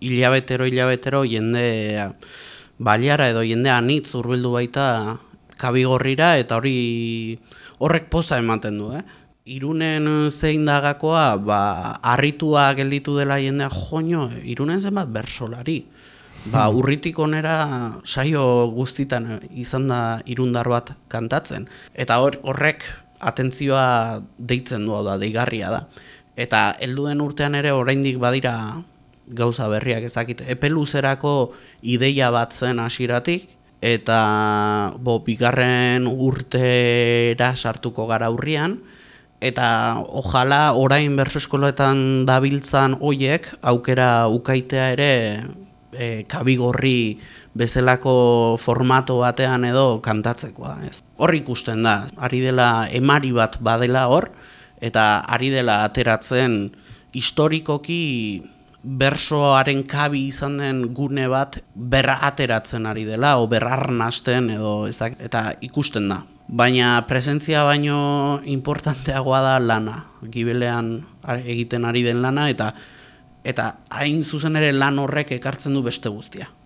hilabetero hilabetero jende baliara edo jende anitz hurbildu baita kabigorrira eta hori horrek poza ematen du, eh? Irunen zein dagakoa, ba, harritua gelditu dela jendea, joño, irunen zenbat bersolari. Ba, hmm. urritik onera saio guztitan izan da irundar bat kantatzen. Eta horrek atentzioa deitzen du da, deigarria da. Eta helduen urtean ere oraindik badira gauza berriak ezakit. Epe luzerako ideia bat zen hasiratik eta bo, bigarren urtera sartuko gara urrian, eta ojala orain berso eskoletan dabiltzan hoiek aukera ukaitea ere e, kabigorri bezalako formato batean edo kantatzekoa. Ez. Hor ikusten da, ari dela emari bat badela hor, eta ari dela ateratzen historikoki bersoaren kabi izan den gune bat berra ateratzen ari dela, o berrarnasten edo ezak, eta ikusten da. Baina presentzia baino importanteagoa da lana, gibelean egiten ari den lana, eta eta hain zuzen ere lan horrek ekartzen du beste guztia.